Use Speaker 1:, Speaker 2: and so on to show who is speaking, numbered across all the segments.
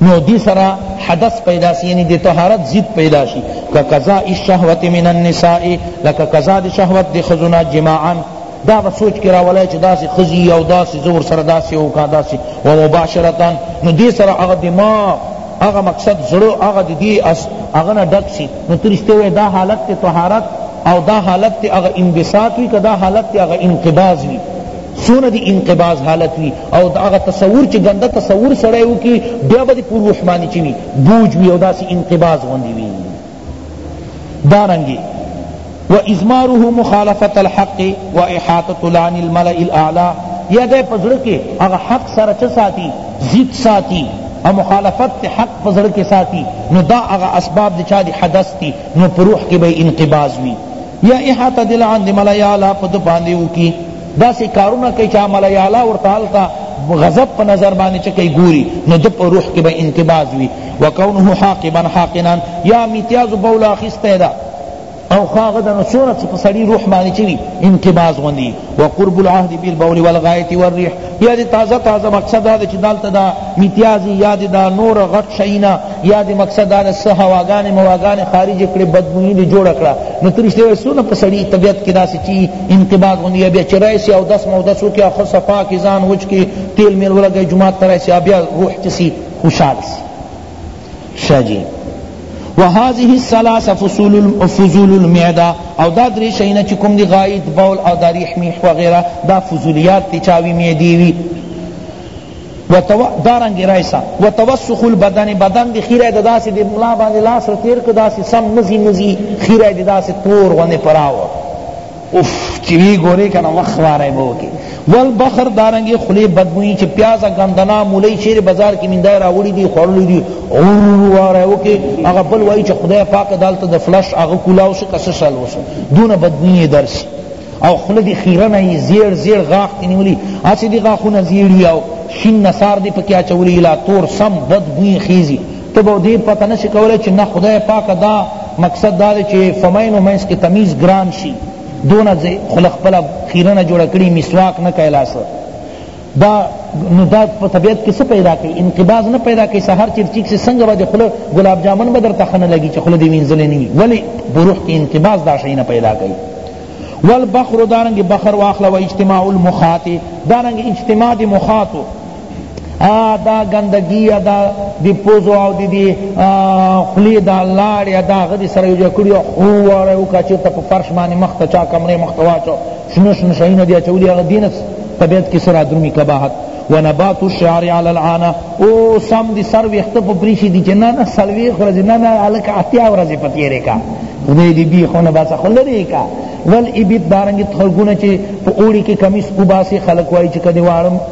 Speaker 1: نو دی سرا حدث پیدا سی یعنی دی طهارت زید پیدا شی که قضاء الشهوت من النساء لکه قضاء دی شهوت دی خزونا جماعا دا به سوچ کې راولای چې داسې خزي او داسې زور سره داسې او کا داسې و مباشرتا نو دې سره هغه دماغ هغه مقصد زړه هغه دې اس هغه نه ډک شي نو ترشته وې دا حالت ته طهارت او دا حالت ته هغه انبساط وي کدا حالت ته هغه انقباض وي سونه دی انقباض حالت وی او هغه تصور چې ګنده تصور سړی وکي بیا به پر روح باندې چوي بوج وی او داسې انقباض غوندي وی دارنګي وازماره مخالفت الحق واحاطه لعن الملأ الاعلى یا دے پزړه کې هغه حق سره چ ساتي ضد ساتي او مخالفت تے حق پزړه کې ساتي نو دا هغه اسباب د چا دی حدث تی نو پروح کې به انقباض وی یا احاطه دل عند ملایالا پد باندې وکي داسې کارونه کوي چې ملای اعلی ورته هلته غضب په نظر باندې چې کوي ګوري نو د په روح کې به انقباض وي وکونه حاقبا حاقنا یا امتیاز بوله اخیستی ده او خاغه د نسونه چې په سړي روح باندې چې وي انقباض غوندي وقرب العهد بالبول والغایت والریح یا دی تازه تازه مقصد دا چې دالته دا میتیازی یا دی دا نور غټ شینا یا دی مقصد دا چې هواګان مواګان خارج کړي بدبوئی دی جوړ کړه نو ترشته وسونه په سړی طبیعت کې داسې چی انقباض غونډي بیا چرای سی او دس مو دسو کې اخر صفا کې ځان وچ کې تیل میل ولګي جمعه ترای سی بیا روح تسی خوشحال سی ښه جی وهذه الثلاث فصول فضول المعده او دا درې شیونه چې کوم دی غایط بول او دا ریح میح وغیرہ دا فضولیات دی چاوی معدی وی دارنگ رائسا و توسخ البدن بدن دی خیره دا داسی دی ملا باندې لاس تیر که داسی سم مزی مزی خیره دی داسی تور غنی پراو اف چی وی گوری کنا وخت واره بو کی ول بخر دارنگی خلی بدبوئی چی پیازا گندنا مولی چیر بازار کی مندای راوڑی دی خورلی دی اور واره او کی اغا بل وائی چی خدای پاک دالتا د فلش اغا کولاو شی کس شل وشو دون بدبوئی درسی او خلی دی خیرن ای زیر زیر غاخ کی نیولی اسی دی غاخون زیری او شین نصار دی پکی اچولی الا تور سم بدبوئی خیزی ته به دې پته نشې کولای چې نه خدای پاکه دا مقصد دا دی چې فمین و منس کې تمیز ګران شي دونه زه خله خپله خیرنه جوړه کړي مسواک نه کوي لاسه دا نو دا په طبیعت کې څه پیدا کوي انقباض نه پیدا کوي سحر چرچیک سے څنګه به د خله ګلاب جامن به درته ښه نه لګي چې خله دې وینځلې نه وي ولې بروح کې انقباض دا شی نه پیدا کوي والبخر دارنګ بخر واخله و اجتماع المخاط دارنګ اجتماع د مخاطو دا گندگی دا دی پوزو او دی دی خلی دا لار یا دا غدی سره یو جکړی او واره او کچو ته په فرش باندې مخ ته چا کمره مخ ته واچو شنو شنو شینو دی چولی هغه دینس طبیعت کی سره درمی کباحت ونبات الشعر على العانه او سم دی سر وخت په پریشی دی جنا نه سلوی خرج نه نه الک اتیا ورځ پتیری کا خدای دی بی خونه باسه خلری کا ول ابید دارنګ تخلګونه چې په اوړي کې کمیس وباسي خلک وای چې کدی وارم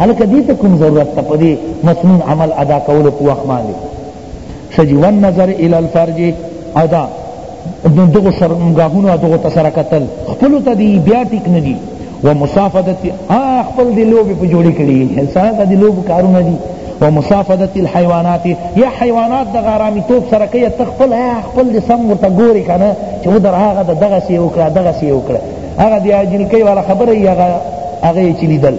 Speaker 1: هلکه دې ته کوم ضرورت ته په دې مسنون عمل ادا کولو په وخت باندې ښه جي والنظر الی الفرج او دا دغو شرمګاهونو او دغو ته سره کتل خپلو ته دي بیا ټیک نه دي ومصافدت خپل دې لوبې په جوړې کړي انسان ته دې لوبو کارونه دي ومصافدت الحيوانات یا حیوانات د غارامی توپ سره کوي ته خپل خپل دې سم ورته ګوري کنه چې و در هغه دغه سی وکړه دغه سی وکړه هغه دې اجل کوي والا خبره یې هغه هغه چې لیدل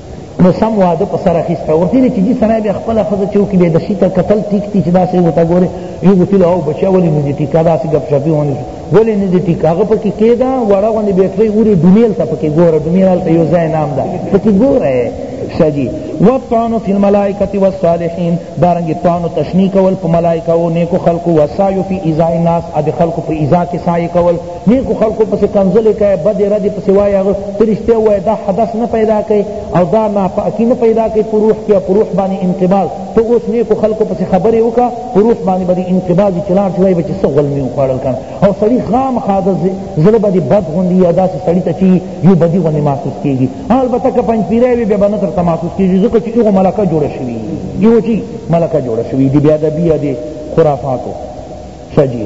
Speaker 1: نو سم واده په سر اخیسته ورته ویل چې جی سړی بیا خپله ښځه چې وکړي بیا د شي ته کتل ټیک دي چې داسې ورته ګورې یو ورته ویل او بچیا ولې نه دي ټیکه داسې ګپ شپې ونه شو ولې نه دي ټیکه هغه پکې کېده وړه غوندې بیټرۍ اورې ډومیل ته پکې ګوره ډومیل هلته یو ځای نام ده پکې ګوره شجی وطعن فی الملائکه والصالحین دارنګ طعن تشنی کول په ملائکه او نیکو خلقو وسعی فی ایذاء الناس اد خلق په ایذاء کې سعی کول نیکو خلقو پسی کنزلی کئ بد رد پسی وای هغه ترشته وای دا حدث نه پیدا کئ او دا ناپاکی نه پیدا کئ پروح کی پروح باندې انقباض تو اوس نیکو خلقو پسی خبره وکا پروح باندې باندې انقباض چلار شوی بچ سو غل میو خړل کان او سړی خام خاز زړه باندې بد غوندی ادا سے سړی ته چی یو بدی غنی محسوس کیږي البته ک پنځ پیره وی به بنتر تماسوس کیږي ځکه چې یو ملکه جوړ شوی یو چی ملکه جوړ شوی دی بیا د بیا دی خرافاتو سجی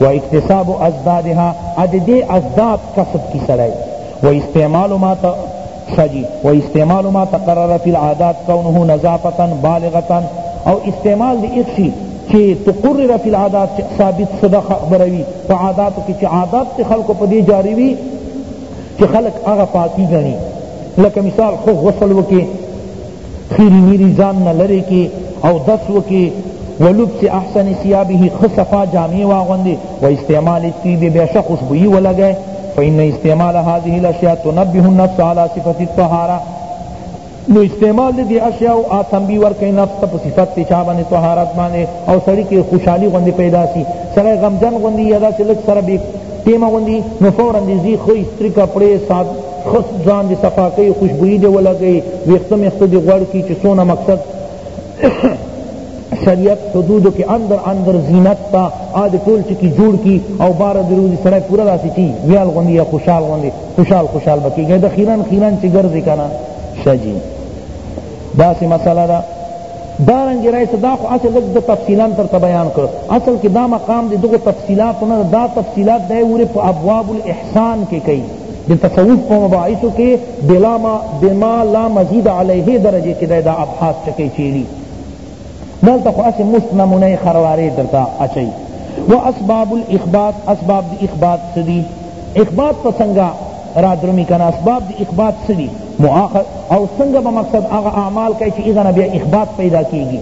Speaker 1: و اکتساب ازدادها اد دی ازداد کسب کی سړی و استعمال ما تا سجی و استعمال ما تقرر فی العادات کونه نظافتا بالغتا او استعمال دی اخشی چی تقرر فی العادات ثابت صدا خبروی پا عاداتو کی چی عادات تی خلق پا دی جاری وی چی خلق اغا پاکی گنی لکه مثال خو غسل وکی خیری میری ځان نه لری کی او دس وکی ولبس احسن ثيابه خصفا جامع واغوندی و استعمال الطيب بیشه خوشبوئی ولگئے فإن استعمال هذه الاشياء تنبه النفس على صفة الطهارة نو استعمال دی اشیاء او تنبیه ورکړي نفس ته په صفت ته چا باندې طهارت باندې او سړی کې خوشحالي غوندې پیدا سي سړی غمجن غوندې یا داسې لږ سره بې ټیمه غوندې نو فورا دې ځي ښه استري کپړې خس ځان دی صفا کوي خوشبویي دی ولګوي ویښته میخته دی غوړ کړي چې څونه مقصد شریعت حدودو کې اندر اندر زینت تا آد ټول چکی جوړ کی او بار دروزی سړی پورا داسې چی ویال غوندی یا خوشحال غوندی خوشحال خوشحال بکیږي د خیرن خیرن چې ګرځي کنه شجی داسې مسله ده دارنګ رئیس دا خو اصل لږ د تفصیلان تر ته بیان کړ اصل کې دا مقام دی دغه تفصیلات نه دا تفصیلات دی ور په ابواب الاحسان کې کوي د تصوف په مباحثو کې بلا ما بما لا مزید علیه درجه کې دا ابحاث چکه چیلی دلته خو اسې مست نمونه خروارې درته اچي و اسباب الاخبات اسباب د اخبات سدي اخبات په څنګه را درمی کنه اسباب د اخبات سدي مؤاخر او څنګه به مقصد هغه اعمال کوي چې هغه بیا اخبات پیدا کیږي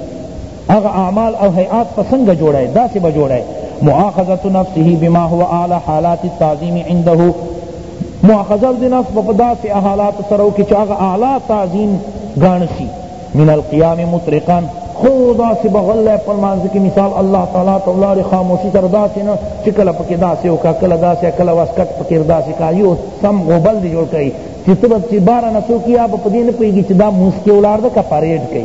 Speaker 1: هغه اعمال او هیئات په څنګه جوړای داسې به جوړای مؤاخذه نفسه بما هو اعلی حالات التعظیم عنده مؤاخذه د نفس په داسې حالات سره کې چې هغه اعلی تعظیم ګڼسي من القیام مطلقا خدا سی بغل لے پر مانزی کی مثال اللہ تعالی تولار خاموشی سر دا سی نا چکل پکی دا سی وکا کل دا سی کل واسکت پکر دا سی کا یو سم غبل دی جوڑ کئی چی تبت چی بارا نسو کیا با پدین پیگی چی دا موسکی اولار دا کا پریڈ کئی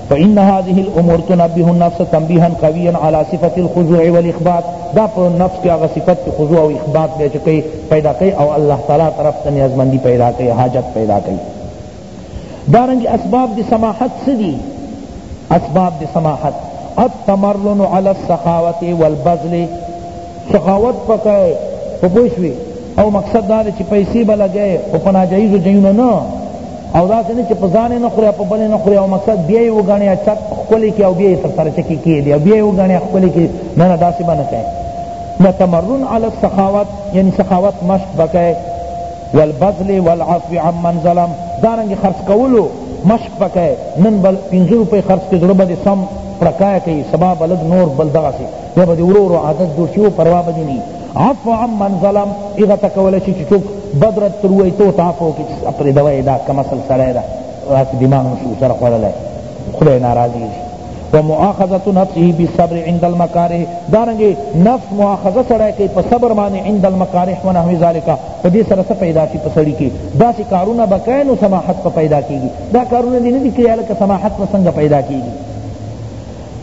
Speaker 1: فإن هذه الأمور تنبه النفس تنبيها قويا على صفة الخضوع والإخبات دا په نفس کې هغه صفت کې خضوع او اخبات دی چې کوي پیدا کوي او الله تعالی طرف ته نیازمندي پیدا کوي حاجت پیدا کوي دارنګ اسباب د سماحت څه دي اسباب د سماحت التمرن على السخاوة والبذل سخاوت پکای په پوښوي او مقصد دا چې پیسې به لګای او په ناجایزو ځایونو نه او دا څنګه چې په ځان نه خوري په بل نه خوري او مقصد بیا یې وګڼي چک خپل کې او بیا یې تر سره چکی کې دی بیا یې وګڼي خپل کې نه نه داسې باندې کوي نه تمرن علی السخاوت یعنی سخاوت مشق بکای والبذل والعفو عمن ظلم دارنګ خرڅ کولو مشق بکای نن بل 50 روپے خرڅ کې ضرورت دي سم پرکای کوي سبا بلد نور بل دغه یا به ورو ورو عادت جوړ شي پروا به دې نه عفو عمن ظلم هغه ته کولی شي چې څوک بد رد تر ووایي ته ورته عفو وکړي چې پرېږده وایې دا کم اصل سړی ده داسې دماغ نه شو سره خوړلی خدای ناراضي شي و مؤاخذت نفسه بالصبر عند المکاره دارنګه نفس مؤاخذه سره کوي په صبر باندې عند المکاره و نحو ذالک په دې سره څه پیدا شي په سړی کې داسې کارونه بکای نو سماحت په پیدا کیږي دا کارونه دې نه دي کړی لکه سماحت په څنګه پیدا کیږي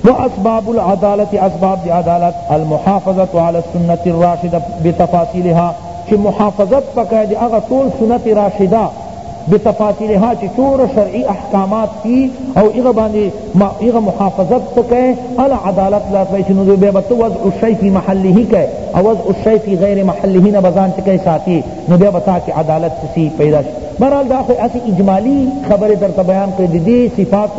Speaker 1: واسباب العدالة اسباب دی عدالت المحافظة علی السنة الراشدة بتفاصیلها چی محافظت پکار دی اغا طول سنت راشدہ بتفاصیلها چی چور شرعی احکامات کی او اغا باندی اغا محافظت پکے الا عدالت لا پے چی نو بے بتو وضع الشیء فی محله کئے او وضع الشیء فی غیر محله نہ بزان چکے ساتی نو بے بتا کی عدالت سی پیدا شی بہرحال دا خو اسی اجمالی خبر در بیان کر دی صفات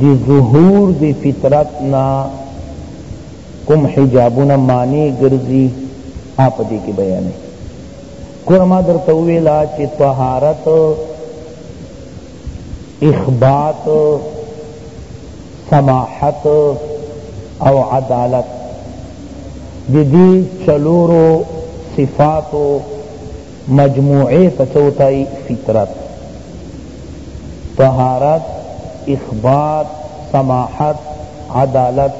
Speaker 2: د ظهور د فطرت نه کوم حجابونه مانع ګرځي هغه په دې کې بیانوي ګوره ما درته وویل چې طهارت اخبات سماحت او عدالت دی دی چلورو صفاتو مجموعه ته څه وتائی فطرت طهارت اخبات سماحت عدالت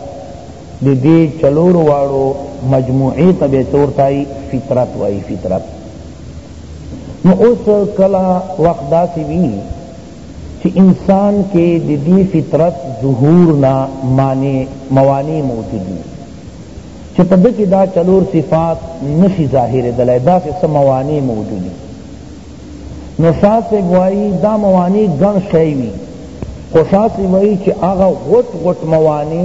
Speaker 2: دی دی چلور وارو مجموعه ته به څه ورتائی فطرت وائی فطرت نو اوس کلا وقت داسی وی چی انسان کے دی دی فطرت ظہور نا معنی موانی موجودی چه په ده کی دا چلور صفات نشی ظاهریدلای داسی څه موانع موجودی نو شاه صاحب وایی دا موانع ګڼ شی وی خو شاه صاحب وایی چه هغه غټ غټ موانع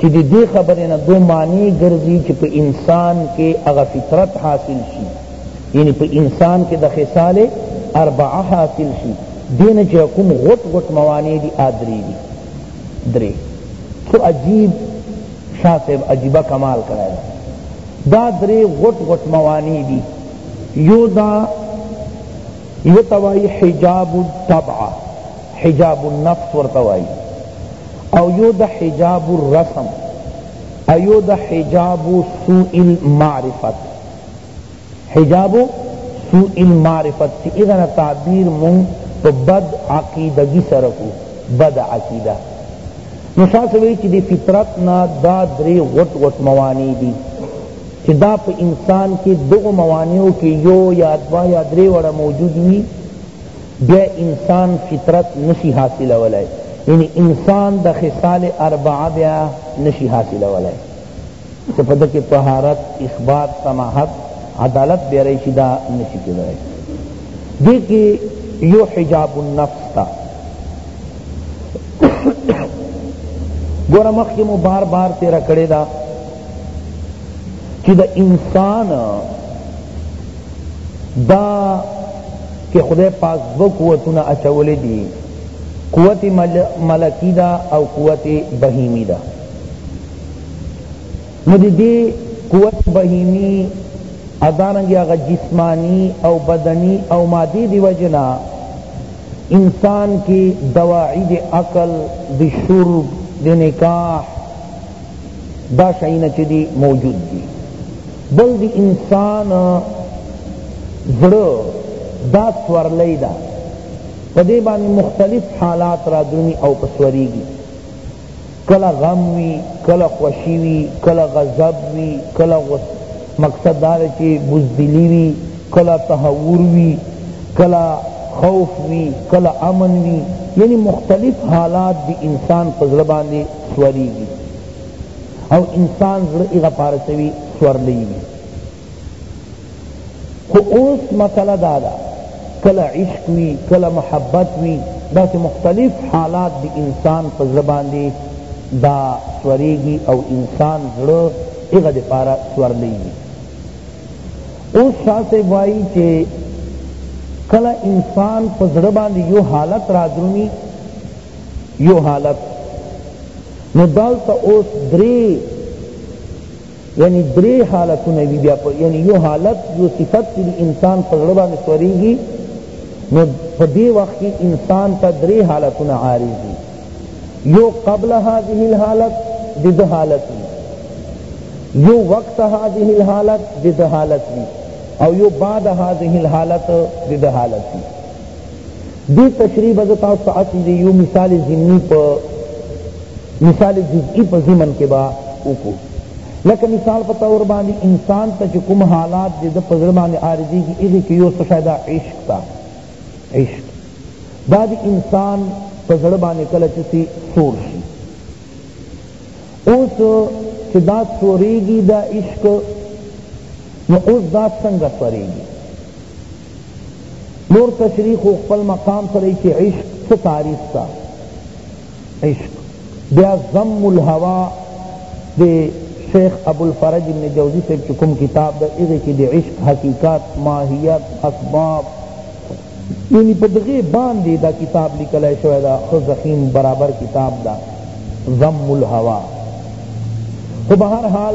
Speaker 2: چه دی دی خبری نه دو معنی ګرځي چه په انسان کې هغه فطرت حاصل شي یعنی په انسان کې د خصال اربعه حاصل شي دین چې کوم غټ غټ موانع دي ادری دي درې څو عجیب شاه صاحب عجیبه کمال کړی ده دا درې غټ غټ موانع دي یو دا یو ته وایي حجاب الطبع حجاب النفس ورته وایي او یو د حجاب الرسم او یو د حجاب سوء المعرفت حجاب سوء المعرفت چی اغنا تعبیر مونگ پا بد عقیدگی سره کو بد عقیده نو شاہ سوی چی دی فطرت نا دا دری غٹ غٹ موانع دی چی دا پا انسان کی دو موانعو کی یو یا دوا یا دری وڑا موجود وی بیا انسان فطرت نشی حاصل ولی یعنی انسان دا خصال اربعہ بیا نشی حاصل ولی چې په ده کې طهارت اخبات سماحت عدالت بیا راشي دا نشي کېدای دې کې یو حجاب النفس تا ګوره مخکې مو بار بار تېره کړې ده چې د انسان دا کې خدای پاک دوه قوتونه اچولې دي قوت ملکی دا او قوت بهیمی دا نو دی دی قوت بهیمی او دارنګ هغه جسمانی او بدنی او مادی دی وجنا انسان کی دواعی دی عقل دی شرب دی نکاح دا شئینا چی دی موجود دی بل دی انسان زړه دا سورلی دا پدې باندې مختلف حالات را درمی او پسوریږي کله غم وی کله خوشی وی کله غضب وی کله غص مقصد دا دی چې بزدلی وی کله تهور وی کله خوف وی کله امن وی یعنی مختلف حالات دی انسان په زړه باندې سوریږي او انسان زړه هغه پارسوي سورلیږي خو اوس مسئله دا ده کله عشق وی کله محبت وی دا چې مختلف حالات دی انسان په زړه باندې دا سوریږي او انسان زړه هغه د پاره سورلیږي اوس شاه صاحب وایي چې کله انسان په زړه باندې یو حالت رادرومي یو حالت نو دلته اوس درې یعنی درې حالتونه وي بیا په یعنی یو حالت یو صفت چې د انسان په زړه باندې سورېږي نو په دې وخت کې انسان ته درې حالتونه عارض دي یو قبل هذه الحالت د ده حالت وي یو وقت هذه الحالت د ده حالت وي او یو بعد هذه الحالت د ده حالت وي دی تشریح به زه تاسو ته اصل یو مثال ضمنی په مثال جزئی په ضمن کې با وکړو لکه مثال په تور باندې انسان ته چې کوم حالات دې د پزړه باندې عارضی کی هغه کې یو څه شاید عشق تا عشق دا د انسان پزړه باندې کله چې سي سور شي اوس چې دا سورېږي دا عشق نو اوس دا څنګه سورېږي نور تشریح خو خپل مقام سره چې عشق څه تعریف تا عشق بیا ضم الهوا د شیخ ابو الفرج ابن جوزی سے چکم کتاب دا اغی کی دی عشق حقیقت ماہیت اسباب یعنی پا دغی باندی دا کتاب لکل ہے شوی دا خو زخیم برابر کتاب دا ضم الهوا خو بہرحال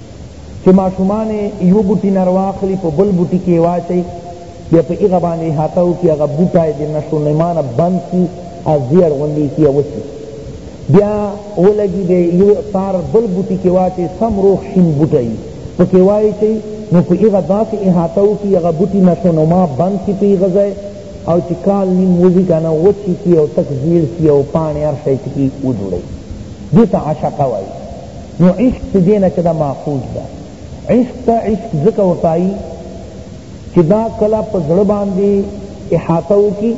Speaker 2: چه ماشومان یو بوټی نه رواخلی په بل بوټی کی واچی بیا په ایغه باندی احاطه وکی هغه بوټی د نشو نما نه بند کی او زیړ غوندی کی وچی بیا ولګی بیا یو تار بل بوټی کی واچی سم روغ شین بوټی پکی واچی نو په ایغه داسی احاطه وکی هغه بوټی نشو نما بند کی په ایغه ځای او چی کال نیم وزی کنه وچی کی او تک زیړ سی او پانی هر شای چکی وجوړی دیتا عشقه وائی نو عشق څه دینه چه دا ماخوذ ده عشق ته عشق ذکر وتائی چه دا کلا پا زړه باندی احاطه وکی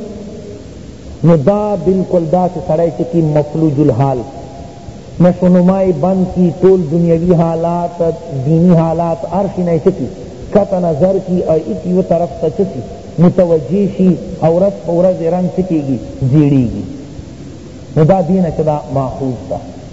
Speaker 2: نو دا بالکل دا سے سڑای چکی مفلوج الحال نشونمائی بند کی طول دنیاوی حالات دینی حالات عرشی نای چکی کتا نظر کی او اکی و طرف تا چکی متوجی شی او رس پا رس رنگ چکی گی زیڑی گی نو دا دینه چه دا ماخوذ ده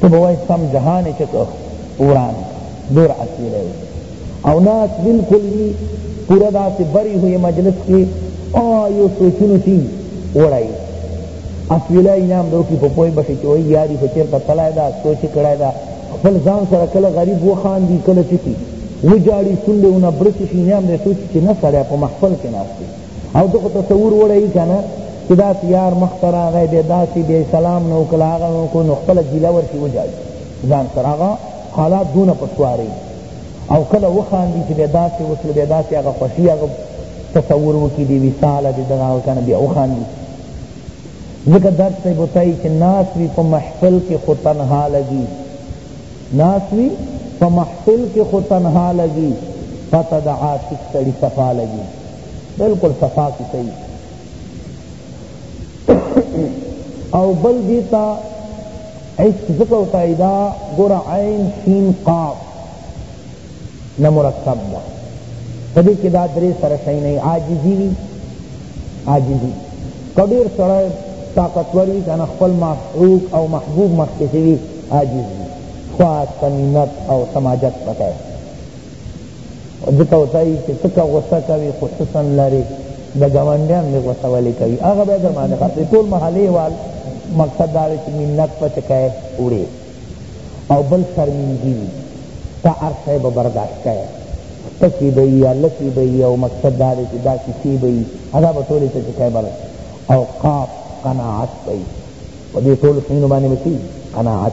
Speaker 2: ته به وای سم جهان یې چکه وران دور اکیله وي او ناس بالکل وي پورا داسې بری ہوئے مجلس کې او یو سوچونو شي وړای اسویلا انعام دو کی په پوی بشي چې وای یاري خو چېرته تلای دا سوچ کړای دا خپل ځان سره کله غریب وخاندي کله چکی وجاړي سولې ونه برسي شي انعام دې سوچ چې نه سړی په محفل کې ناست او ته خو تصور وړی که نه چې دا تیار مخ ته راغی بیا داسې بیا سلام نه وکړه هغه نه وکړو نو خپله ګیله ورشي وجاړي ځان سره هغه حالات دونه په سواري او کله وخاندي چې بیا داسې وسله بیا داسې هغه خوښي هغه تصور وکړي دې وصاله دې دغه او که نه بیا وخاندي ځکه درد صاحب وتایي چې ناست وي په محفل کې خو تنها لګي ناست وي په محفل کې خو تنها لګي پته د عاشق سړي صفا لګي بالکل صفا کی صحیح او بل دیتا عشق ذکر ہوتا ہے دا گورا عین شین قاف نہ مرکب دا تدی کہ دا درے سر شئی نہیں عاجزی وی عاجزی کبیر سر طاقتور وی کنا خپل معشوق او محبوب مخکسی وی عاجزی خواست مینت او سماجت پتہ ہے ځکه ورته وایي چې څه که غوسه کوې خو څه سن لرې د ګاونډیان دې غوسه ولې کوي هغه به یې در باندې خرڅوي ټول محلې وال مقصد دا دی چې منت په چې کوې وړې او بل شرمندګي وي تا هر شی به برداشت کوې سپه کې به وي هلکې به وي او مقصد دا دی چې دا کیسې به وي هغه به ټولې ته چې کوې بر او قاف قناعت به وي په دې ټولو شیانو باندې به قناعت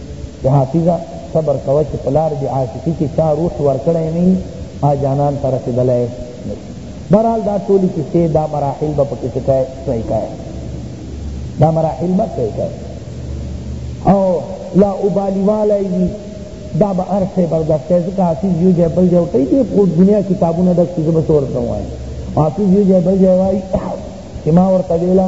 Speaker 2: چې حافظه صبر کوه چې پلار دې عاشقي کې چا روح ورکړی نه وي هغه جانان ته رسېدلی نه شي بهرحال دا ټولې کیسې دا مراحل به پکې څه کوی صحیح کوی دا مراحل به صحیح کوی او لا ابالي والی وي دا به هر شی برداشت کوي ځکه حافظ یو ځای بل ځای ورته دې خو دنیا کتابونه ډک شي زه به څه ورته ووایم حافظ یو ځای بل ځای وایي چې ما ورته ویله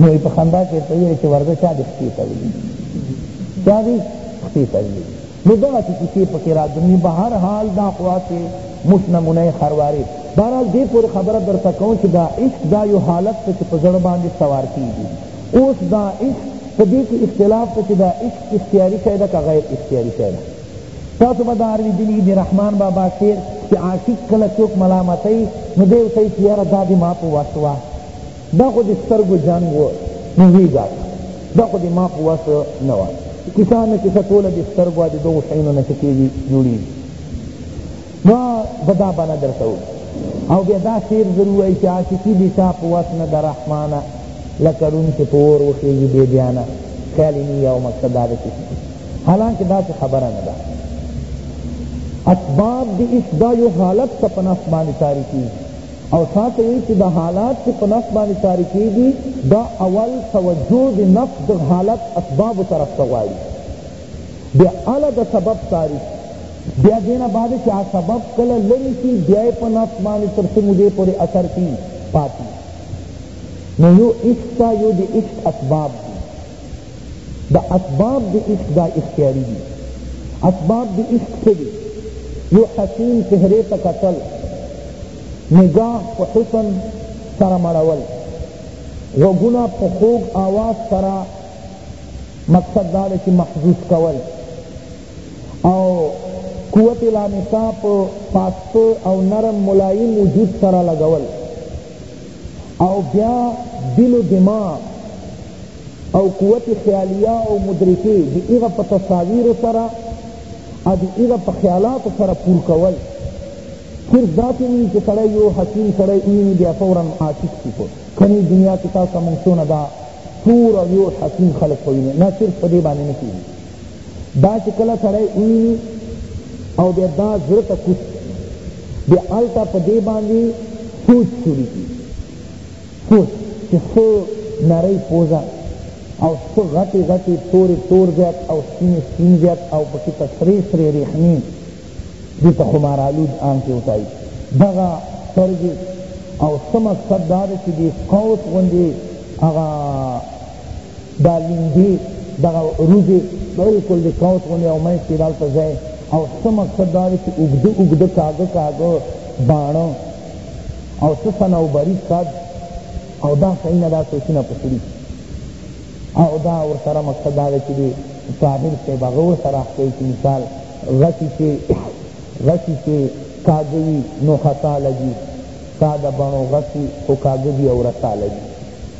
Speaker 2: نو په خندا کې ورته ویل چې ورځه چا دې خپې ته ویلي چا دې خپې ته ویلي نو دغسې کیسې پکې راځمي به هر حال دا خوا چې موږ نمونه یې خروارې بهرحال دې پورې خبره درته کوم چې دا عشق دا یو حالت ته چې په زړه باندې سوار کېږي اوس دا عشق په دې کې اختلاف ته چې دا عشق اختیاري شی ده که غیر اختیاري شی ده تاسو به دا اورېدلي د رحمان بابا شعر چې عاشق کله څوک ملامتوي نو دی ورته چې یاره دا دې ما په وس وه دا خو د سترګو جنګ و نو وی ګاټ دا خو د ما په وس نه وه کیسه نه کیسه ټوله د سترګو د دغو شیونو نه څه کېږي جوړېږي نو زه دا بنه درته او بیا دا شعر زر ووایي چې عاشقي د چا په وس نه د رحمانه لکه ړوند چې په اور وخېږي بې بیانه خیال یې نه او مقصد دا ده چې حالانکه داسې خبره نه ده اسباب د عشق دا یو حالت ته په نفس باندې تعریفېږي او ساته یې چې دا حالات چې په نفس باندې ساري کېږي دا اول توجه د نفس د حالت اسبابو طرف ته غواړي بیا اله د سبب ساري بیا دې نه بعد چې سبب کله لرې شي بیا یې په نفس باندې تر څه مودې پورې اثر کېږي پاتې نو یو عشق یو د عشق اسباب دا اسباب د عشق دا اختیاری دی اسباب د عشق څه دی یو حسین چهره ته کتل نگاه په حسن سره مړول غوږونه په خوږ آواز سره مقصد دا دی چې محسوس کول او قوت لامسا په پاسته او نرم ملایم وجود سره لګول او بیا دل و دماغ او قوت خیالیه او مدرکه دی ایغا پا تصاویر سرا او دی ایغا پا خیالات سرا پور کول صرف دا چی نی چی سڑے یو حسین سڑے اینی بیا فورا عاشق سی کو کنی دنیا کی تاسا منسونا دا پورا یو حسین خلق پوینی نا صرف پدی بانی نکی دا چې کله سړی وویني او بیا دا زړه ته کوز بیا هلته په دې باندې سوچ شروع کړي سوچ چې څه نرۍ پوزه او څه غټې غټې تورې تور زیات او سپینې سپین زیات او پکې ته سرې سرې ریښمې دې ته خمارالود عام کې وتایي دغه سترګې او څه مقصد دا دی چې دې قوس غوندې هغه دا ليندي دغه روزي بالکل د کوچ غوندې او منځ کې دلته ځای او څه مقصد دا دی چې اوږده اوږده کاږه کاږه باڼه او څه صنوبري قد او دا صحیح نه دا سوچونه په کړي او دا ورسره مقصد دا دی چې د طاهر صاحب هغه ورسره اخته چې مثال غټي چې غټي چې کاږه وي نو خطا لګي ساده بڼو غټ وي خو کاږه وي او رسا لګي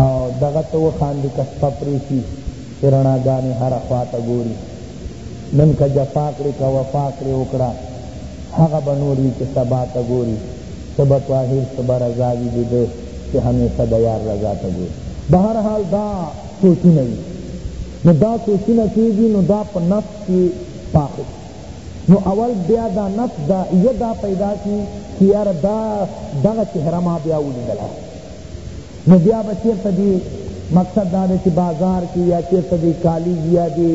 Speaker 2: او دغه ته وخاندي که شپه پرې شي چې رڼاګانې هره خوا ته ګوري نن که جفا کړې که وفا کړې وکړه هغه به نور وي چې سبا ته ګوري څه به طاهر څه به رضا وي د ده چې همیشه د یار رضا ته ګوري به هر حال دا سوچونه وي نو دا سوچونه کېږي نو دا په نفس کې پاخه نو اول بیا دا نفس دا یه دا پیدا کی چې یاره دا دغه چهره ما بیا ولیدله نو بیا به چیرته دی مقصد دا ده چې بازار کې یا چیرته دی کالج یا دی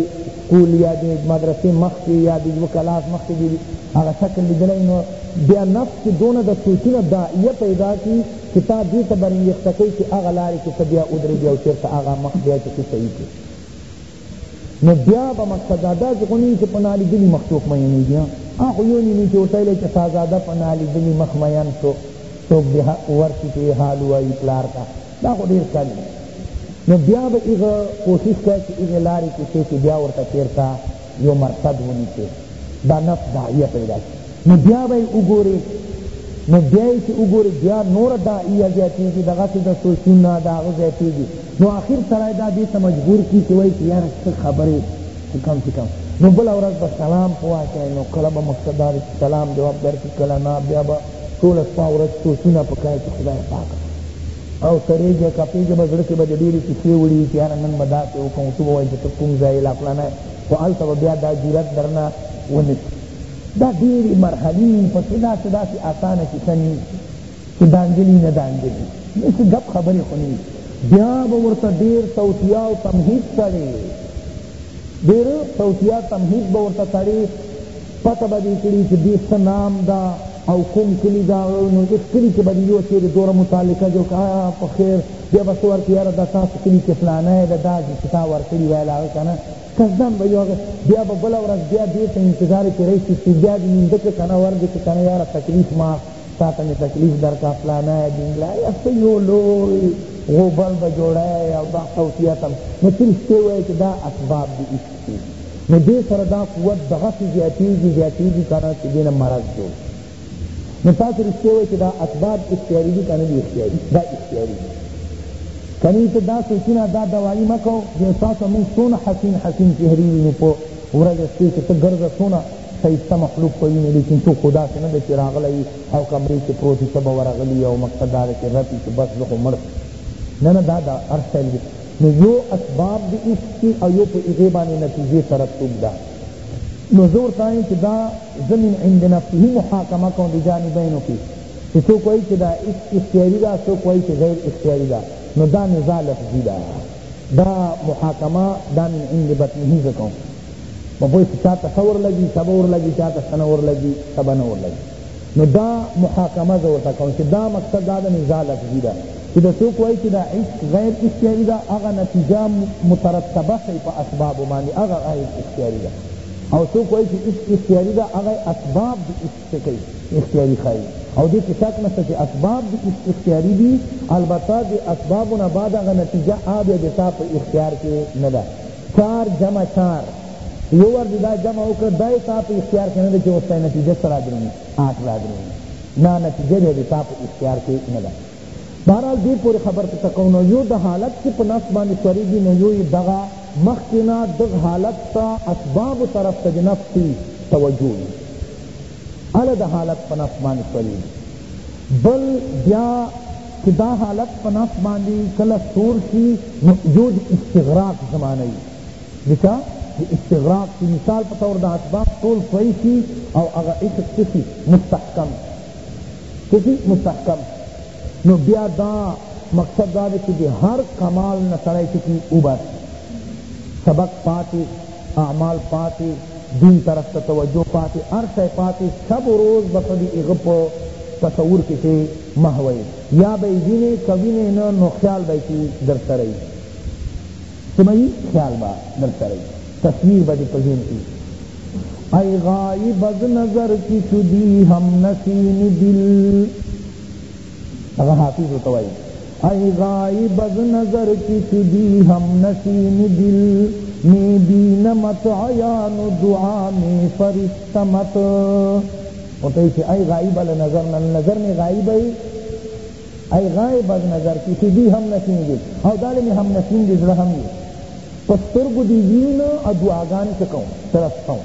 Speaker 2: سکول یا دی مدرسې مخکې یا دی یو کلاس مخکې دی هغه شکل لیدلی نو بیا نفس کې دونه د سوچونه داعیه پیدا کړي چې تا دې ته برنګښته کوي چې هغه لارې کې ته بیا ودرېږي او چېرته هغه مخ بیا چې څه صحیح کړي نو بیا به مقتدا داسې خو نه چې په نالیدلي مخ څوک مینېږي هغه خو یو نیم چې ورته ویلی چې شهزاده په نالیدلي مخ مین شو څوک دې ورشي چې حال ووایي پلار ته دا خو ډېر کم دی نو بیا به هغه کوشش کوه چې هغې لارې کې شي چې بیا ورته چېرته یو مرصد ونیسي دا نفس داعیه پیدا شي نو بیا به یې وګورې نو بیا یې چې وګورې بیا نوره داعیه زیاتېږي دغسې د سوچونه د هغه زیاتېږي نو اخر سړی دا دې ته مجبور کی چې وایي چې یاره څه خبرې چې کم چې کم نو بله ورځ به سلام په واچوي نو کله به مقصد دا دی چې سلام جواب درکړي کله نه بیا به ټوله شپه ورځ سوچونه په کوي چې خدای پاکه او سرېږي کپېږي به زړه کې به د ډېرې کیسې وړي چې یاره نن به داسې وکړم ته به وایي چې ته کوم ځای لا فلانی خو هلته به بیا دا جرت درنه ونه شي دا ډېرې مرحلې پکې داسې داسې اسانه کیسه نه چې دانجلۍ نه دانجلۍ داسې ګپ خبرې خو نه بیا به ورته ډېر توطیه او تمهید تړې ډېر توطیه تمهید به ورته تړې پته به دې کړي چې دې څه نام ده او کوم کلي ده نو هېڅ کلي کې به دې یو چېرې دوره متعلقه جوړ کړه په خیر بیا به څه ورکړي یاره دا تاسو کلي کې فلانی ده دا چې تا ورکړي ویل هغه که نه قصدان به یو بیا به بله ورځ بیا دې ته انتظار کې راشي چې بیا دې نیم ده که که نه ور دې که که نه یاره تکلیف ما تاته مې تکلیف درکا فلانا یا دینګلا یا څه یو لوی غوبل به جوړی او دا صوتیت هم نو ته رښتې وایې چې دا اسباب دي عشق دي نو دې سره دا قوت دغسې زیاتېږي زیاتېږي که نه چې دې نه مرض جوړ نو تاسو رښتې وایې چې دا اسباب اختیاري دي که نه دي اختیاري دا اختیاري دي کنی ته دا سوچونه دا دوایی مکو دې تاسو موږ څونه حسین حسین چهرې وینو په ورځ شپې چې ته ګرځه څونه ښایسته مخلوق به وینې لیکن څوک خو داسې نه دی چې راغلی وي او کمرې کې پروت وي ته به ورغلي او مقصد دا دی چې رپ وي چې بس زه خو مړ شم نه نه دا د هر سټایل دی نو یو اسباب د عشق دي او یو په هغې باندې نتیجې ترتب ده نو زه ورته وایم چې دا زه من عند نفسه محاکمه کوم د جانبینو کې چې څوک وایي چې دا عشق اختیاري ده څوک وایي چې غیر اختیاري ده نو دا نزاع لفظي ده دا محاکمه دا من عند بطنه زه کوم په پوه شي چاته ښه ورلګي ښه به ورلګي چاته ښه نه ورلګي ښه به نه ورلګي نو دا محاکمه زه ورته کوم چې دا مقصد دا د نزاع لفظي ده چې د څوک وایي چې دا عشق غیر اختیاري ده هغه نتیجه مترتبه شي په اسبابو باندې هغه غیر اختیاري ده او څوک وایي چې عشق اختیاري ده هغه اسباب د عشق څه کوي اختیاري ښایي او دې کې شک نشته چې اسباب د عشق اختیاري دي البته د اسبابو نه بعد هغه نتیجه آ بیا د تا په اختیار کې نه ده چار جمع چار یو ور دی دا جمع وکړه دا یې تا په اختیار کې نه ده چې اوس ته نتیجه څه رادرومي آټ رادرومي نه نتیجه بیا د تا په اختیار کې نه ده بهرحال دې پورې خبر ته څه کوو نو یو د حالت چې په نفس باندې سورېږي نو یو یې دغه مخکې نه دغه حالت ته اسبابو طرف ته د نفس کی توجه وي هله د حالت په نفس باندې سورېږي بل بیا چی دا حالت په نفس باندی کله سور شی نو یو د استغراق زمانه وی د چا د استغراق چی مثال په طور دا اسباب ټول سوی شی او هغه عشق چه شی مستحکم چه شی مستحکم نو بیا دا مقصد دا دی چی د هر کمال نه سړی چه کی وباسی سبق پاتی اعمال پاتی دین طرف ته توجه پاتی هر شی پاتی شب و روز به په دې هغه په تصور کې چې محو وي یا به یې وینې که وینې نه نو خیال به یې درسره وي څه به یې خیال به درسره وي تصویر به دې په ذهن کې ای غایب از نظر کی شدی هم نسیم دل هغه حافظ ورته وایي ای غایب از نظر کی شدی هم نشین دل می بینمت عیان و دعا می فرستمت ورته چې ای غایب له نظر نه نظر می غایب ای ای غایب از نظر کی شدی هم نشین دل او دال می هم نشین دل زړه هم دی په سترګو دی وینو او دعاګانې څه کوم ترستوم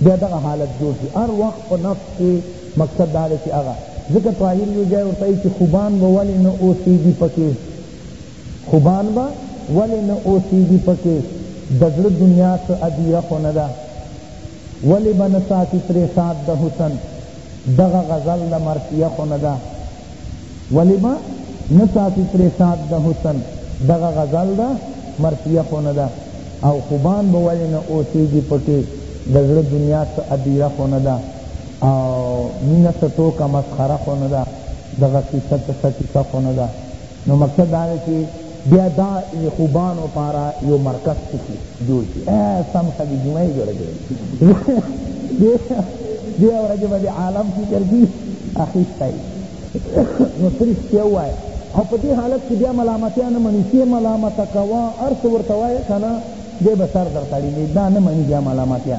Speaker 2: بیا دغه حالت جوړ شي هر وخت په نفس کې مقصد دا دی چی هغه ځکه طاهر یو ځای ورته وایی چی خوبان به ولی نه اوسیږی پکی خوبان به ولی نه اوسیږی پکی د زړه دنیا څه ادیره خو نه ده ولی به نه ساتی تری شاد د حسن دغه غزل د مرثیه خو نه ده ولی به نه ساتی تری شاد د حسن دغه غزل د مرثیه خو نه ده او خوبان به ولی نه اوسیږی پکی د زړه دنیا څه ادیره خو نه ده او مینه څه ټوکه مسخره خو نه ده دغه کیسه څه کیسه خو نه ده نو مقصد دا ده چې بیا دا خوبانو پارا یو مرکز څه شي جوړ شي سم ښه د جمعې جوړه کړي دې ورځې به د عالم فکر کي اخیستی نو څه رښتیا ووایه او په دې حالت کې بیا ملامتیا نه مني چې ملامته کوه هر څه ورته وایې که نه دی به سر درتړي دا نه مني بیا ملامتیا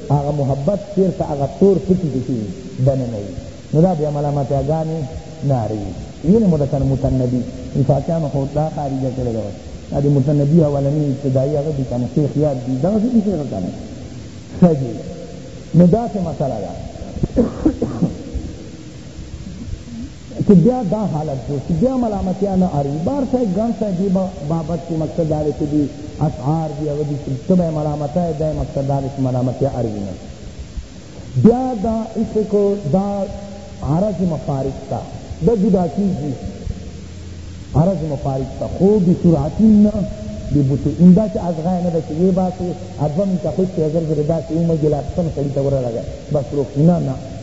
Speaker 2: هغه محبت چېرته هغه تور پټي کې چي دننه وي نو دا بیا ملامتیا ګانې نارې وي وینې مو ده کنه متنبي وفاقیانو خو دا خارجه کړې ده اوس دا د متنبي اولنی ابتدایي هغه دي کنه شیخ یاد دي دغسې دي شیخ کنه ښه دي نو داسې مسله ده چې بیا دا حالت جوړ شي بیا ملامتیا نه اړوي بار صاحب ګڼ صاحب دې بابت کې مقصد دا دی چې دي اشعار دي هغه دي چې ته به یې ملامته یې دا یې مقصد دا دی چې ملامتیا اړوي نه بیا دا عشق دا عرض مفارق ته دا جدا کېږي عرض مفارق ته خو بسرعتین نه ببطو این دا چې ازغای نه ده چې وی باسې ادوه من ته خوش ته زر زر دا چې اومه ګلاپسن سړي ته ورلګه بس روښي نه نه